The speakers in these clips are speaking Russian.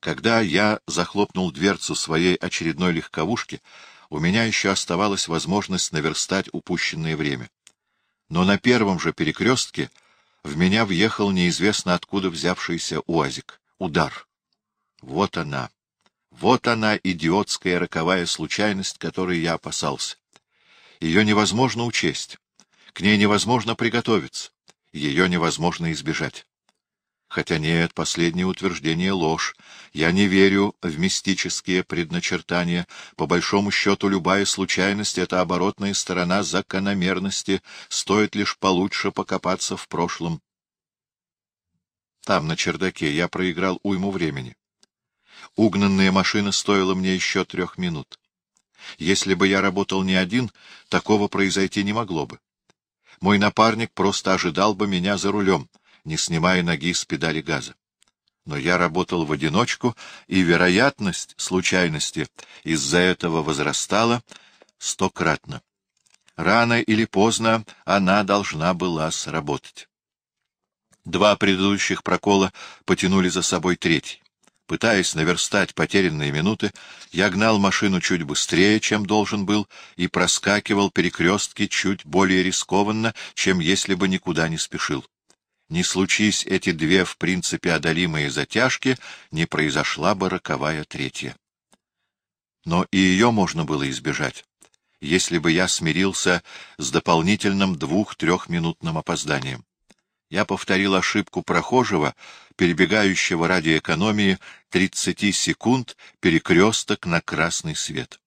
Когда я захлопнул дверцу своей очередной легковушки, у меня еще оставалась возможность наверстать упущенное время. Но на первом же перекрестке в меня въехал неизвестно откуда взявшийся уазик. Удар. Вот она. Вот она, идиотская роковая случайность, которой я опасался. Ее невозможно учесть. К ней невозможно приготовиться. Ее невозможно избежать. Хотя нет, последнее утверждение — ложь. Я не верю в мистические предначертания. По большому счету, любая случайность — это оборотная сторона закономерности. Стоит лишь получше покопаться в прошлом. Там, на чердаке, я проиграл уйму времени. Угнанная машина стоила мне еще трех минут. Если бы я работал не один, такого произойти не могло бы. Мой напарник просто ожидал бы меня за рулем — не снимая ноги с педали газа. Но я работал в одиночку, и вероятность случайности из-за этого возрастала стократно. Рано или поздно она должна была сработать. Два предыдущих прокола потянули за собой третий. Пытаясь наверстать потерянные минуты, я гнал машину чуть быстрее, чем должен был, и проскакивал перекрестки чуть более рискованно, чем если бы никуда не спешил не случись эти две в принципе одолимые затяжки, не произошла бы роковая третья. Но и ее можно было избежать, если бы я смирился с дополнительным двух-трехминутным опозданием. Я повторил ошибку прохожего, перебегающего ради экономии 30 секунд перекресток на красный свет.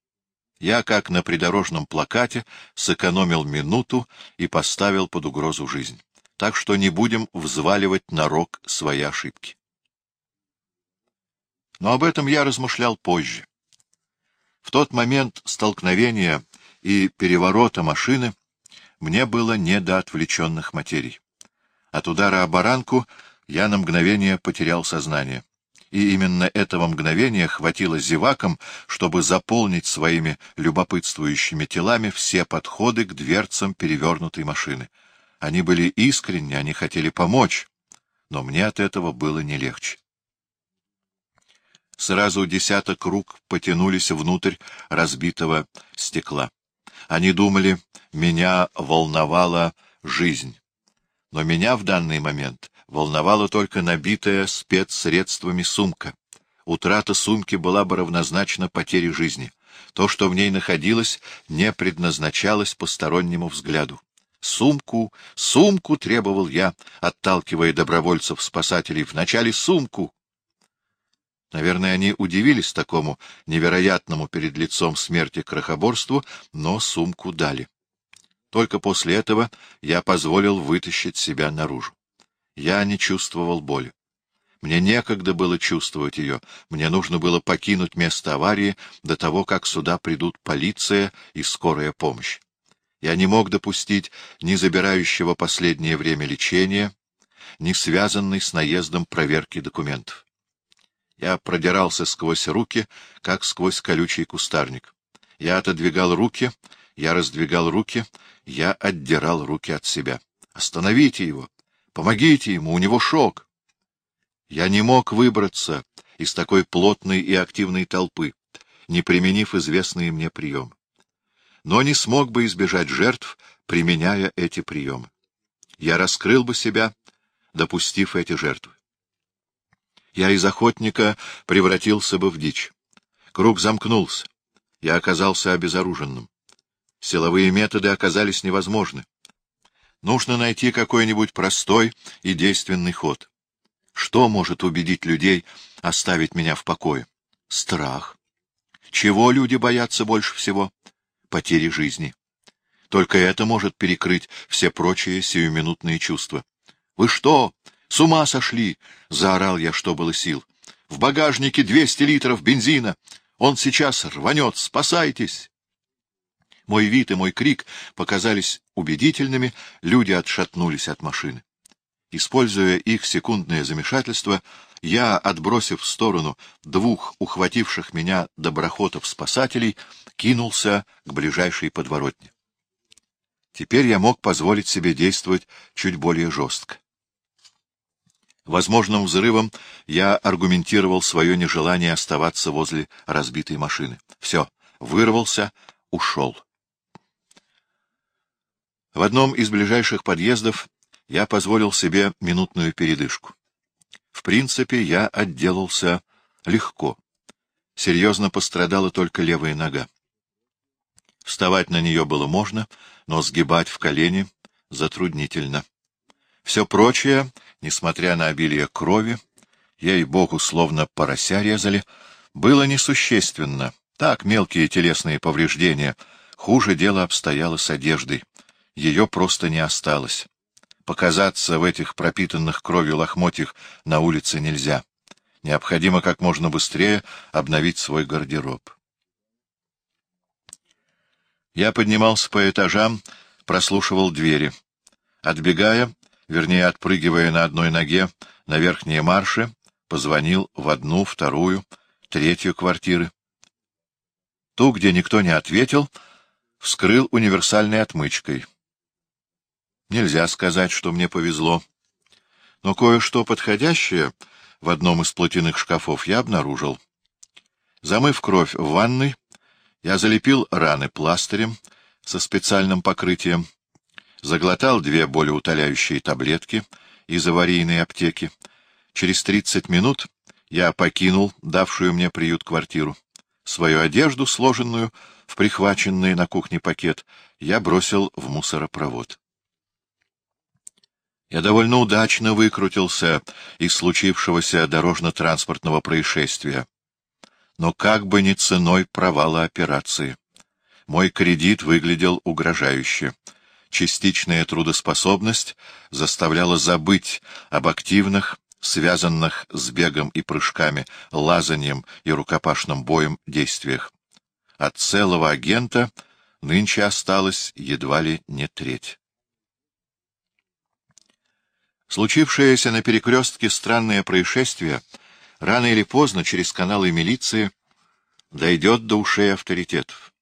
Я, как на придорожном плакате, сэкономил минуту и поставил под угрозу жизнь так что не будем взваливать на рог свои ошибки. Но об этом я размышлял позже. В тот момент столкновения и переворота машины мне было не до отвлеченных материй. От удара о баранку я на мгновение потерял сознание. И именно этого мгновения хватило зевакам, чтобы заполнить своими любопытствующими телами все подходы к дверцам перевернутой машины — они были искренни, они хотели помочь, но мне от этого было не легче. Сразу десяток рук потянулись внутрь разбитого стекла. Они думали, меня волновала жизнь. Но меня в данный момент волновала только набитая спецсредствами сумка. Утрата сумки была бы равнозначна потере жизни. То, что в ней находилось, не предназначалось постороннему взгляду. Сумку, сумку требовал я, отталкивая добровольцев-спасателей. Вначале сумку. Наверное, они удивились такому невероятному перед лицом смерти крохоборству, но сумку дали. Только после этого я позволил вытащить себя наружу. Я не чувствовал боли. Мне некогда было чувствовать ее. Мне нужно было покинуть место аварии до того, как сюда придут полиция и скорая помощь. Я не мог допустить ни забирающего последнее время лечения, ни связанной с наездом проверки документов. Я продирался сквозь руки, как сквозь колючий кустарник. Я отодвигал руки, я раздвигал руки, я отдирал руки от себя. Остановите его! Помогите ему, у него шок! Я не мог выбраться из такой плотной и активной толпы, не применив известные мне приемы но не смог бы избежать жертв, применяя эти приемы. Я раскрыл бы себя, допустив эти жертвы. Я из охотника превратился бы в дичь. Круг замкнулся. Я оказался обезоруженным. Силовые методы оказались невозможны. Нужно найти какой-нибудь простой и действенный ход. Что может убедить людей оставить меня в покое? Страх. Чего люди боятся больше всего? Потери жизни. Только это может перекрыть все прочие сиюминутные чувства. — Вы что, с ума сошли? — заорал я, что было сил. — В багажнике двести литров бензина. Он сейчас рванет. Спасайтесь! Мой вид и мой крик показались убедительными, люди отшатнулись от машины. Используя их секундное замешательство, я, отбросив в сторону двух ухвативших меня доброхотов-спасателей, кинулся к ближайшей подворотне. Теперь я мог позволить себе действовать чуть более жестко. Возможным взрывом я аргументировал свое нежелание оставаться возле разбитой машины. Все, вырвался, ушел. В одном из ближайших подъездов я позволил себе минутную передышку. В принципе, я отделался легко. Серьезно пострадала только левая нога. Вставать на нее было можно, но сгибать в колени затруднительно. Все прочее, несмотря на обилие крови, ей-богу, словно порося резали, было несущественно. Так, мелкие телесные повреждения. Хуже дело обстояло с одеждой. Ее просто не осталось. Показаться в этих пропитанных кровью лохмотьях на улице нельзя. Необходимо как можно быстрее обновить свой гардероб. Я поднимался по этажам, прослушивал двери. Отбегая, вернее, отпрыгивая на одной ноге на верхние марши, позвонил в одну, вторую, третью квартиры. Ту, где никто не ответил, вскрыл универсальной отмычкой. Нельзя сказать, что мне повезло. Но кое-что подходящее в одном из платяных шкафов я обнаружил. Замыв кровь в ванной, я залепил раны пластырем со специальным покрытием, заглотал две болеутоляющие таблетки из аварийной аптеки. Через тридцать минут я покинул давшую мне приют квартиру. Свою одежду, сложенную в прихваченный на кухне пакет, я бросил в мусоропровод. Я довольно удачно выкрутился из случившегося дорожно-транспортного происшествия. Но как бы ни ценой провала операции. Мой кредит выглядел угрожающе. Частичная трудоспособность заставляла забыть об активных, связанных с бегом и прыжками, лазанием и рукопашным боем действиях. От целого агента нынче осталось едва ли не треть. Случившееся на перекрестке странное происшествие рано или поздно через каналы милиции дойдет до ушей авторитетов.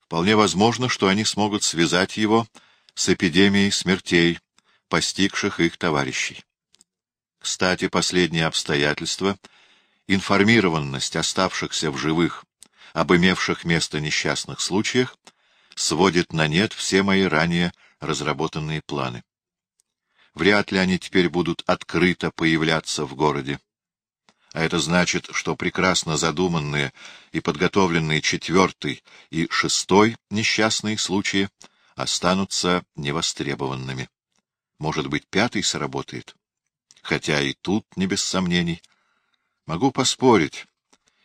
Вполне возможно, что они смогут связать его с эпидемией смертей, постигших их товарищей. Кстати, последнее обстоятельство — информированность оставшихся в живых об имевших место несчастных случаях — сводит на нет все мои ранее разработанные планы. Вряд ли они теперь будут открыто появляться в городе. А это значит, что прекрасно задуманные и подготовленные четвертый и шестой несчастные случаи останутся невостребованными. Может быть, пятый сработает? Хотя и тут не без сомнений. Могу поспорить.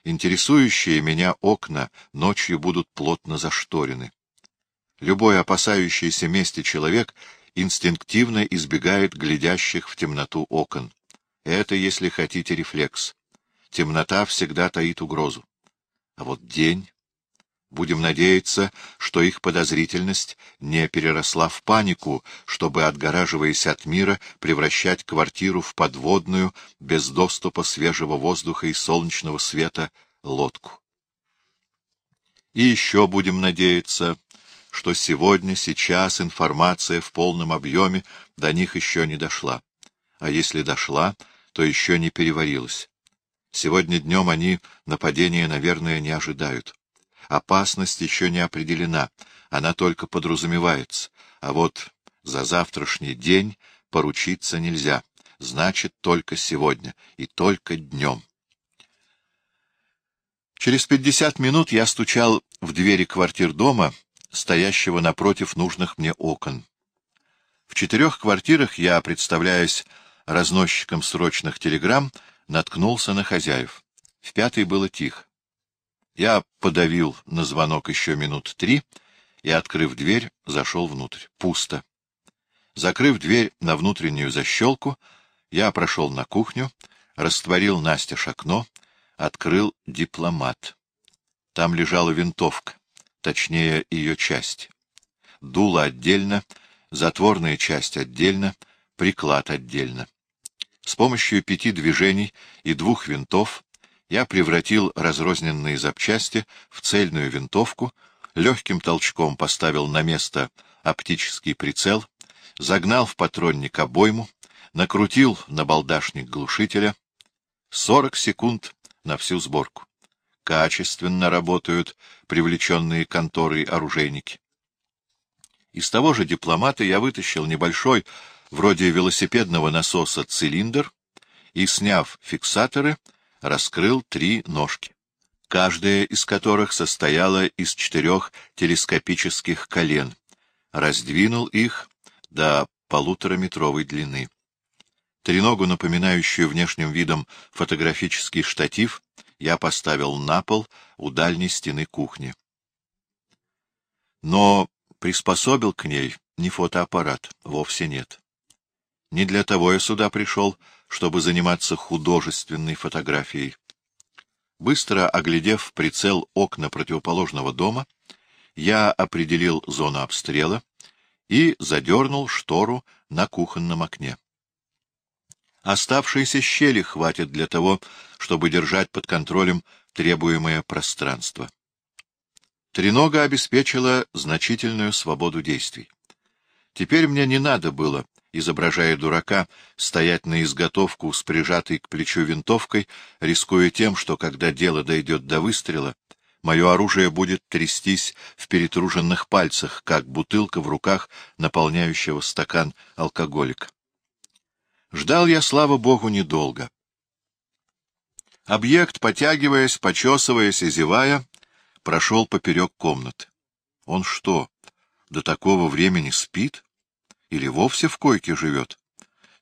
Интересующие меня окна ночью будут плотно зашторены. Любой опасающийся мести человек инстинктивно избегает глядящих в темноту окон. Это, если хотите, рефлекс. Темнота всегда таит угрозу. А вот день... Будем надеяться, что их подозрительность не переросла в панику, чтобы, отгораживаясь от мира, превращать квартиру в подводную, без доступа свежего воздуха и солнечного света, лодку. И еще будем надеяться, что сегодня, сейчас информация в полном объеме до них еще не дошла. А если дошла, то еще не переварилась. Сегодня днем они нападения, наверное, не ожидают. Опасность еще не определена, она только подразумевается. А вот за завтрашний день поручиться нельзя. Значит, только сегодня и только днем. Через пятьдесят минут я стучал в двери квартир дома, стоящего напротив нужных мне окон. В четырех квартирах я, представляясь разносчиком срочных телеграмм, наткнулся на хозяев. В пятой было тихо. Я подавил на звонок еще минут три и, открыв дверь, зашел внутрь. Пусто. Закрыв дверь на внутреннюю защелку, я прошел на кухню, растворил Настеж окно, открыл дипломат. Там лежала винтовка точнее ее часть. Дуло отдельно, затворная часть отдельно, приклад отдельно. С помощью пяти движений и двух винтов я превратил разрозненные запчасти в цельную винтовку, легким толчком поставил на место оптический прицел, загнал в патронник обойму, накрутил на балдашник глушителя. Сорок секунд на всю сборку. Качественно работают привлеченные конторы оружейники. Из того же дипломата я вытащил небольшой, вроде велосипедного насоса, цилиндр и, сняв фиксаторы, раскрыл три ножки, каждая из которых состояла из четырех телескопических колен, раздвинул их до полутораметровой длины. Треногу, напоминающую внешним видом фотографический штатив, я поставил на пол у дальней стены кухни. Но приспособил к ней не фотоаппарат, вовсе нет. Не для того я сюда пришел, чтобы заниматься художественной фотографией. Быстро оглядев прицел окна противоположного дома, я определил зону обстрела и задернул штору на кухонном окне. Оставшиеся щели хватит для того, чтобы держать под контролем требуемое пространство. Тренога обеспечила значительную свободу действий. Теперь мне не надо было, изображая дурака, стоять на изготовку с прижатой к плечу винтовкой, рискуя тем, что, когда дело дойдет до выстрела, мое оружие будет трястись в перетруженных пальцах, как бутылка в руках наполняющего стакан алкоголика. Ждал я, слава богу, недолго. Объект, потягиваясь, почесываясь и зевая, прошел поперек комнаты. Он что, до такого времени спит? Или вовсе в койке живет?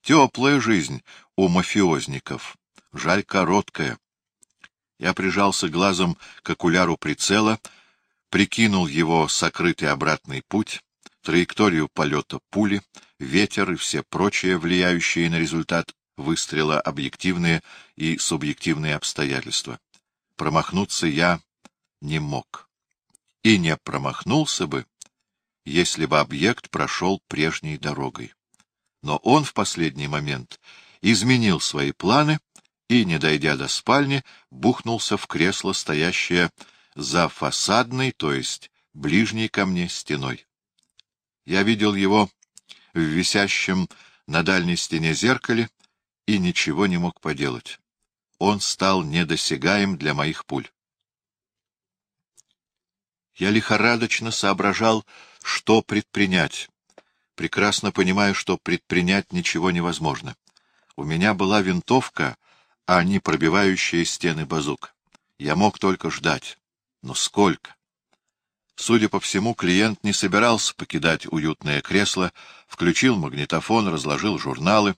Теплая жизнь у мафиозников. Жаль, короткая. Я прижался глазом к окуляру прицела, прикинул его сокрытый обратный путь, траекторию полета пули, ветер и все прочие влияющие на результат выстрела объективные и субъективные обстоятельства. Промахнуться я не мог. И не промахнулся бы, если бы объект прошел прежней дорогой. Но он в последний момент изменил свои планы и, не дойдя до спальни, бухнулся в кресло, стоящее за фасадной, то есть ближней ко мне стеной. Я видел его в висящем на дальней стене зеркале и ничего не мог поделать. Он стал недосягаем для моих пуль. Я лихорадочно соображал, что предпринять, прекрасно понимая, что предпринять ничего невозможно. У меня была винтовка, а не пробивающая стены базук. Я мог только ждать. Но сколько? Судя по всему, клиент не собирался покидать уютное кресло, включил магнитофон, разложил журналы,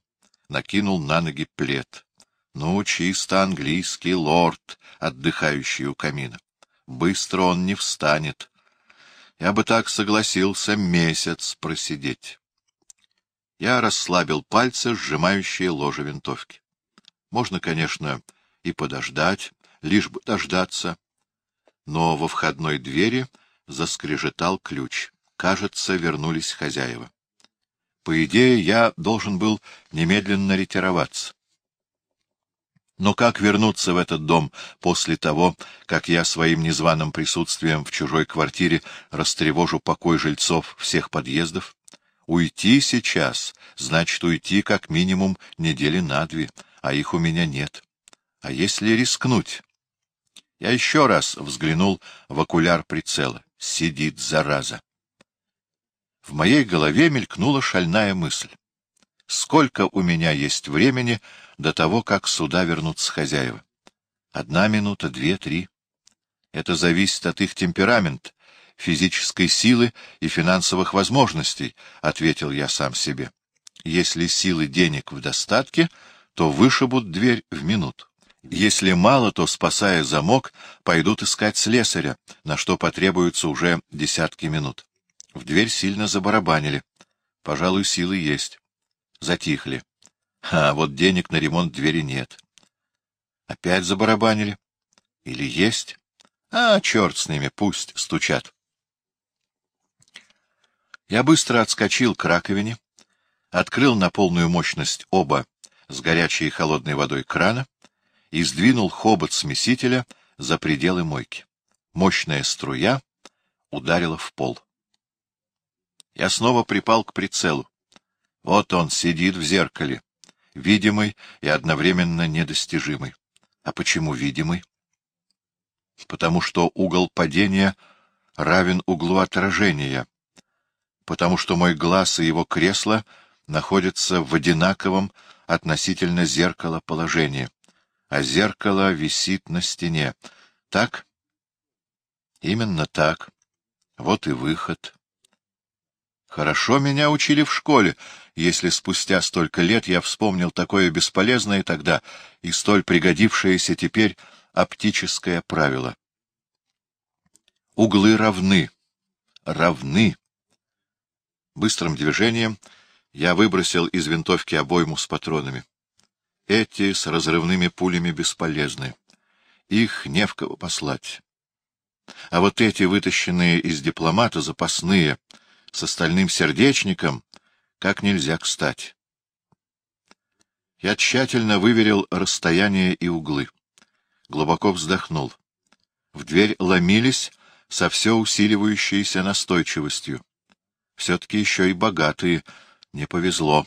накинул на ноги плед. Ну, чисто английский лорд, отдыхающий у камина. Быстро он не встанет. Я бы так согласился месяц просидеть. Я расслабил пальцы, сжимающие ложе винтовки. Можно, конечно, и подождать, лишь бы дождаться. Но во входной двери заскрежетал ключ. Кажется, вернулись хозяева. По идее, я должен был немедленно ретироваться. Но как вернуться в этот дом после того, как я своим незваным присутствием в чужой квартире растревожу покой жильцов всех подъездов? Уйти сейчас, значит, уйти как минимум недели на две, а их у меня нет. А если рискнуть? Я еще раз взглянул в окуляр прицела. Сидит, зараза. В моей голове мелькнула шальная мысль. Сколько у меня есть времени до того, как сюда вернутся хозяева? Одна минута, две, три. Это зависит от их темперамента, физической силы и финансовых возможностей, — ответил я сам себе. Если силы денег в достатке, то вышибут дверь в минуту. Если мало, то, спасая замок, пойдут искать слесаря, на что потребуется уже десятки минут. В дверь сильно забарабанили. Пожалуй, силы есть. Затихли. А вот денег на ремонт двери нет. Опять забарабанили? Или есть? А, черт с ними, пусть стучат. Я быстро отскочил к раковине, открыл на полную мощность оба с горячей и холодной водой крана и сдвинул хобот смесителя за пределы мойки. Мощная струя ударила в пол. Я снова припал к прицелу. Вот он сидит в зеркале, видимый и одновременно недостижимый. А почему видимый? Потому что угол падения равен углу отражения, потому что мой глаз и его кресло находятся в одинаковом относительно зеркала положении, а зеркало висит на стене. Так? Именно так. Вот и выход. Хорошо меня учили в школе, если спустя столько лет я вспомнил такое бесполезное тогда и столь пригодившееся теперь оптическое правило. Углы равны. Равны. Быстрым движением я выбросил из винтовки обойму с патронами. Эти с разрывными пулями бесполезны. Их не в кого послать. А вот эти, вытащенные из дипломата, запасные, с остальным сердечником, как нельзя кстати. Я тщательно выверил расстояние и углы. Глубоко вздохнул. В дверь ломились со все усиливающейся настойчивостью. Все-таки еще и богатые, не повезло.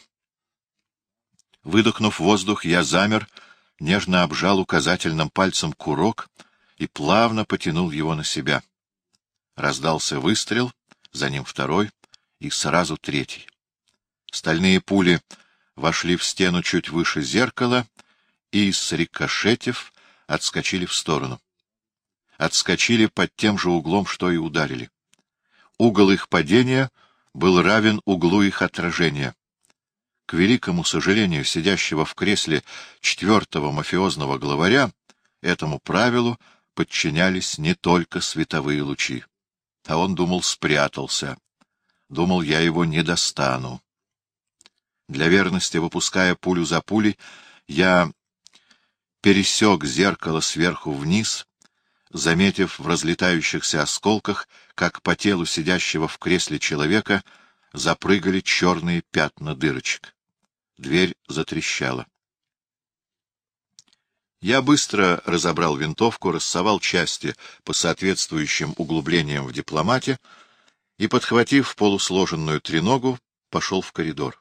Выдохнув воздух, я замер, нежно обжал указательным пальцем курок и плавно потянул его на себя. Раздался выстрел, за ним второй и сразу третий. Стальные пули вошли в стену чуть выше зеркала и, срикошетив, отскочили в сторону. Отскочили под тем же углом, что и ударили. Угол их падения был равен углу их отражения. К великому сожалению сидящего в кресле четвертого мафиозного главаря этому правилу подчинялись не только световые лучи. А он думал, спрятался. Думал, я его не достану. Для верности, выпуская пулю за пулей, я пересек зеркало сверху вниз, заметив в разлетающихся осколках, как по телу сидящего в кресле человека запрыгали черные пятна дырочек. Дверь затрещала. Я быстро разобрал винтовку, рассовал части по соответствующим углублениям в дипломате и, подхватив полусложенную треногу, пошел в коридор.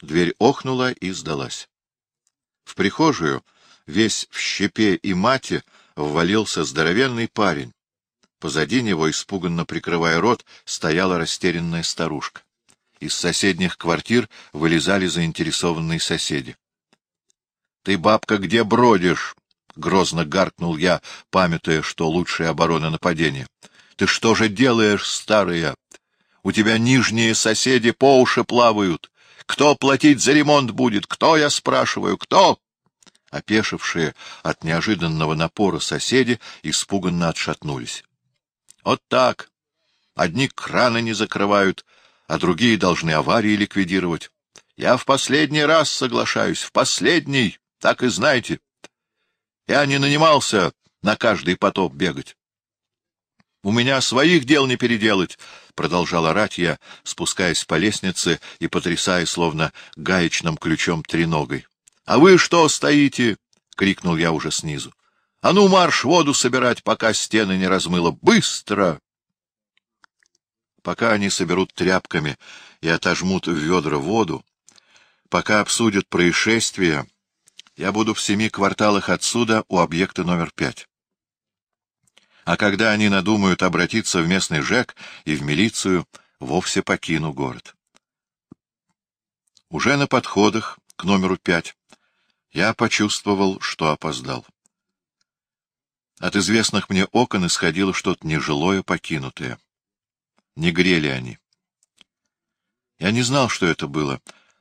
Дверь охнула и сдалась. В прихожую, весь в щепе и мате, ввалился здоровенный парень. Позади него, испуганно прикрывая рот, стояла растерянная старушка. Из соседних квартир вылезали заинтересованные соседи. — Ты, бабка, где бродишь? — грозно гаркнул я, памятуя, что лучшая оборона нападения. — Ты что же делаешь, старая? У тебя нижние соседи по уши плавают. Кто платить за ремонт будет? Кто, я спрашиваю, кто? Опешившие от неожиданного напора соседи испуганно отшатнулись. — Вот так. Одни краны не закрывают, а другие должны аварии ликвидировать. Я в последний раз соглашаюсь, в последний. Так и знаете. Я не нанимался на каждый потоп бегать. — У меня своих дел не переделать, — продолжал орать я, спускаясь по лестнице и потрясая, словно гаечным ключом треногой. — А вы что стоите? — крикнул я уже снизу. — А ну, марш воду собирать, пока стены не размыло. Быстро! Пока они соберут тряпками и отожмут в ведра воду, пока обсудят происшествие, я буду в семи кварталах отсюда у объекта номер пять. А когда они надумают обратиться в местный ЖЭК и в милицию, вовсе покину город. Уже на подходах к номеру пять я почувствовал, что опоздал. От известных мне окон исходило что-то нежилое, покинутое. Не грели они. Я не знал, что это было.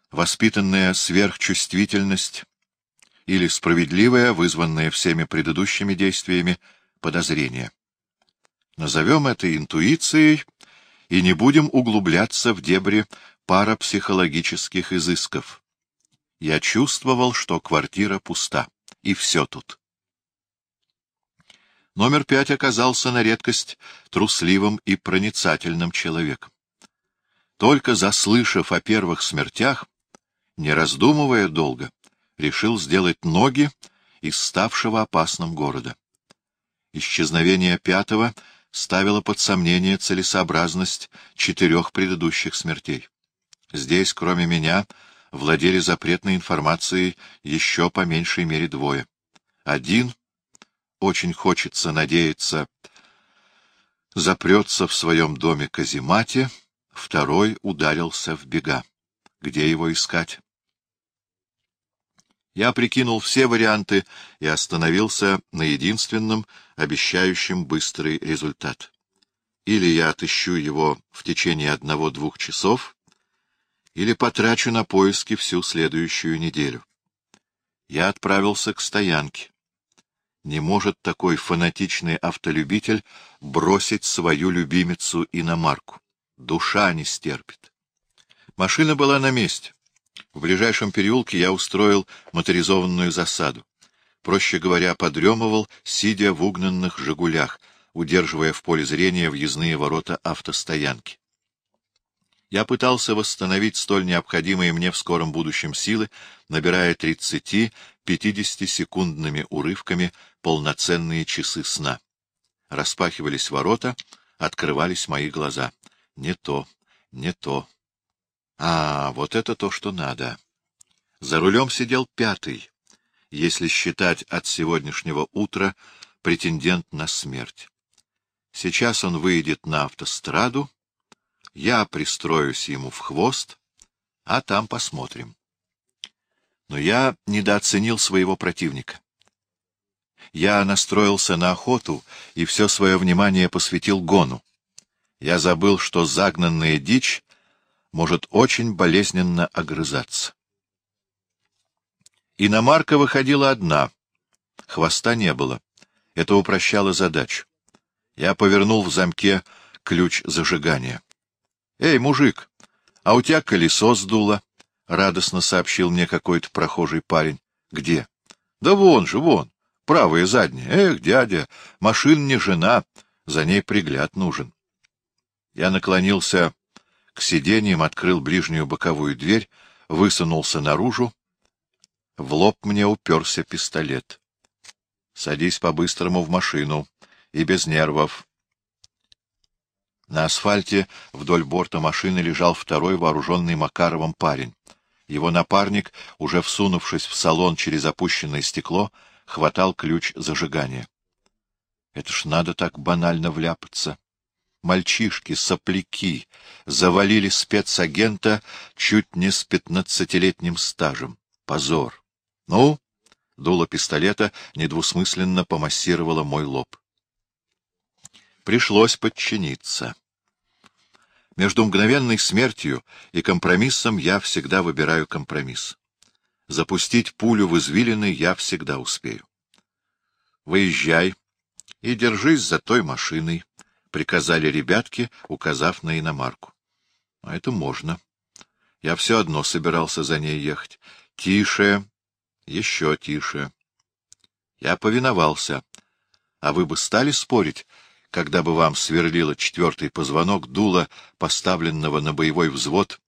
Воспитанная сверхчувствительность или справедливое, вызванное всеми предыдущими действиями, подозрение. Назовем это интуицией и не будем углубляться в дебри парапсихологических изысков. Я чувствовал, что квартира пуста, и все тут. Номер пять оказался на редкость трусливым и проницательным человеком. Только заслышав о первых смертях, не раздумывая долго, решил сделать ноги из ставшего опасным города. Исчезновение пятого ставило под сомнение целесообразность четырех предыдущих смертей. Здесь, кроме меня, владели запретной информацией еще по меньшей мере двое. Один, очень хочется надеяться, запрется в своем доме-каземате, второй ударился в бега. Где его искать? Я прикинул все варианты и остановился на единственном, обещающем быстрый результат. Или я отыщу его в течение одного-двух часов, или потрачу на поиски всю следующую неделю. Я отправился к стоянке. Не может такой фанатичный автолюбитель бросить свою любимицу иномарку. Душа не стерпит. Машина была на месте. В ближайшем переулке я устроил моторизованную засаду. Проще говоря, подремывал, сидя в угнанных «Жигулях», удерживая в поле зрения въездные ворота автостоянки. Я пытался восстановить столь необходимые мне в скором будущем силы, набирая 30-50 секундными урывками полноценные часы сна. Распахивались ворота, открывались мои глаза. Не то, не то. А, вот это то, что надо. За рулем сидел пятый, если считать от сегодняшнего утра претендент на смерть. Сейчас он выйдет на автостраду, я пристроюсь ему в хвост, а там посмотрим. Но я недооценил своего противника. Я настроился на охоту и все свое внимание посвятил гону. Я забыл, что загнанная дичь может очень болезненно огрызаться. Иномарка выходила одна, хвоста не было. Это упрощало задачу. Я повернул в замке ключ зажигания. «Эй, мужик, а у тебя колесо сдуло?» — радостно сообщил мне какой-то прохожий парень. «Где?» «Да вон же, вон, правая задняя. Эх, дядя, машин не жена, за ней пригляд нужен». Я наклонился к сиденьям, открыл ближнюю боковую дверь, высунулся наружу. В лоб мне уперся пистолет. «Садись по-быстрому в машину и без нервов. На асфальте вдоль борта машины лежал второй вооруженный Макаровым парень. Его напарник, уже всунувшись в салон через опущенное стекло, хватал ключ зажигания. Это ж надо так банально вляпаться. Мальчишки, сопляки, завалили спецагента чуть не с пятнадцатилетним стажем. Позор. Ну, дуло пистолета недвусмысленно помассировало мой лоб. Пришлось подчиниться. Между мгновенной смертью и компромиссом я всегда выбираю компромисс. Запустить пулю в извилины я всегда успею. «Выезжай и держись за той машиной», — приказали ребятки, указав на иномарку. «А это можно. Я все одно собирался за ней ехать. Тише, еще тише». Я повиновался. А вы бы стали спорить, когда бы вам сверлило четвертый позвонок дула, поставленного на боевой взвод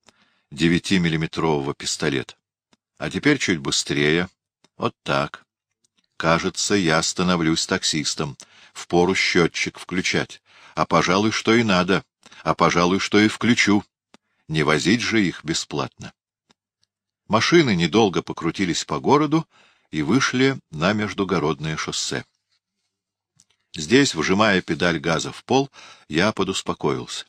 девятимиллиметрового пистолета. А теперь чуть быстрее. Вот так. Кажется, я становлюсь таксистом. Впору счетчик включать. А, пожалуй, что и надо. А, пожалуй, что и включу. Не возить же их бесплатно. Машины недолго покрутились по городу и вышли на междугородное шоссе. Здесь, вжимая педаль газа в пол, я подуспокоился.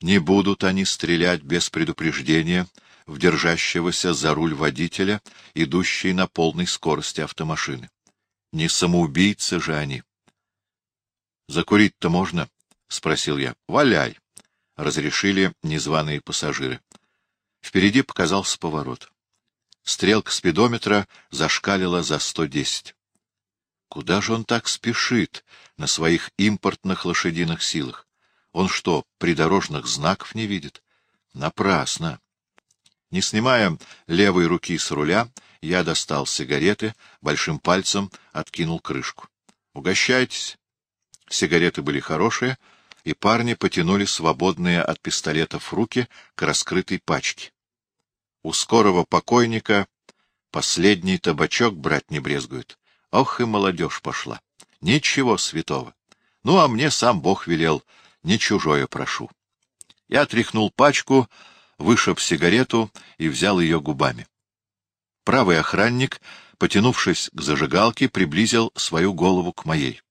Не будут они стрелять без предупреждения в держащегося за руль водителя, идущий на полной скорости автомашины. Не самоубийцы же они. — Закурить-то можно? — спросил я. — Валяй! — разрешили незваные пассажиры. Впереди показался поворот. Стрелка спидометра зашкалила за сто десять. Куда же он так спешит на своих импортных лошадиных силах? Он что, придорожных знаков не видит? Напрасно. Не снимая левой руки с руля, я достал сигареты, большим пальцем откинул крышку. «Угощайтесь». Сигареты были хорошие, и парни потянули свободные от пистолетов руки к раскрытой пачке. У скорого покойника последний табачок брать не брезгует. Ох и молодежь пошла. Ничего святого. Ну, а мне сам Бог велел, не чужое прошу. Я тряхнул пачку, вышиб сигарету и взял ее губами. Правый охранник, потянувшись к зажигалке, приблизил свою голову к моей.